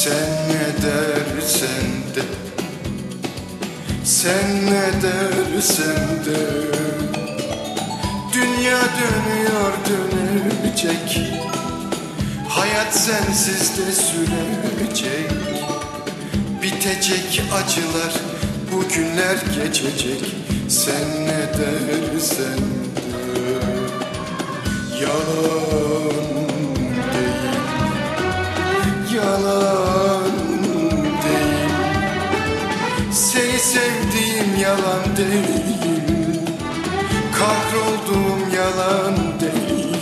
Sen ne dersen de. Sen ne dersen de. Dünya dönüyor dönecek. Hayat sensiz de sürecek. Bitecek acılar Bugünler geçecek. Sen ne dersen de. Yalan yalan değil. Kahrolduğum yalan değil.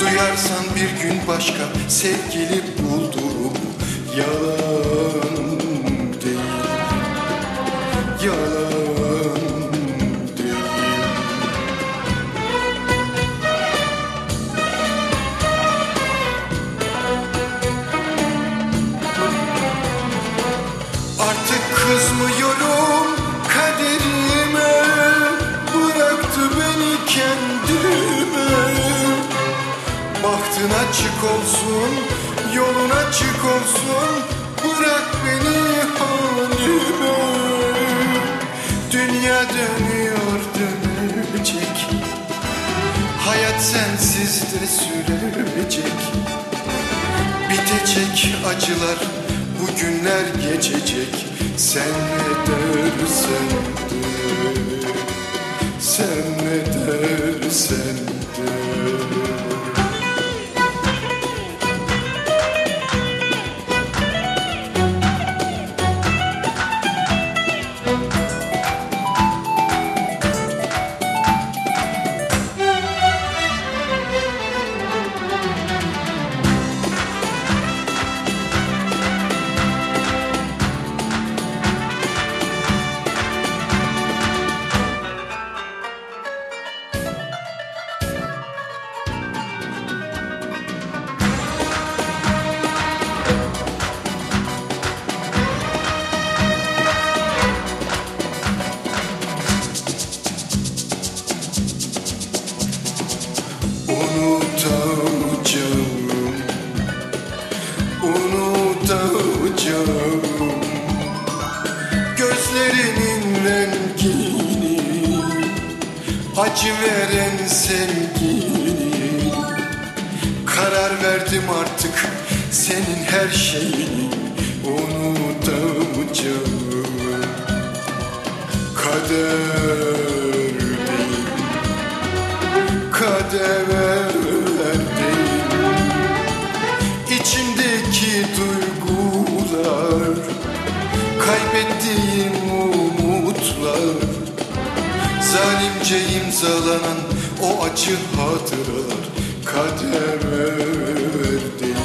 Duyarsan bir gün başka sevgili buldum Yalan değil. Yalan açık olsun, yolun açık olsun. Bırak beni halime Dünya dönüyor dönecek. Hayat sensiz de sürecek. Bitecek acılar Bugünler geçecek. Sen ne dersen de Sen ne dersen de rengini Acı veren sevgini. Karar verdim artık Senin her şeyini Unutacağım Kader kader Zalimce imzalanan o acı hatıralar Kader değil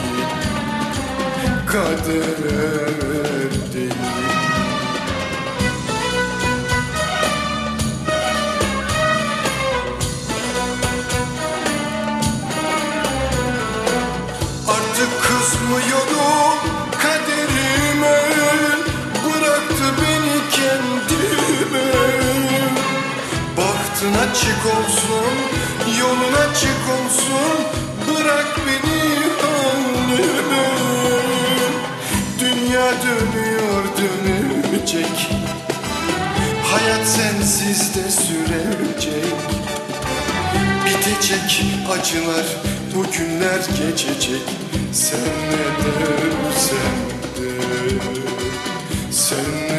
Kader değil Artık kızmıyorum Bahtın açık olsun, yolun açık olsun. Bırak beni halim Dünya dönüyor dönecek Hayat sensiz de sürecek. Bitecek acılar, bu günler geçecek. Sen ne dersen de Sen ne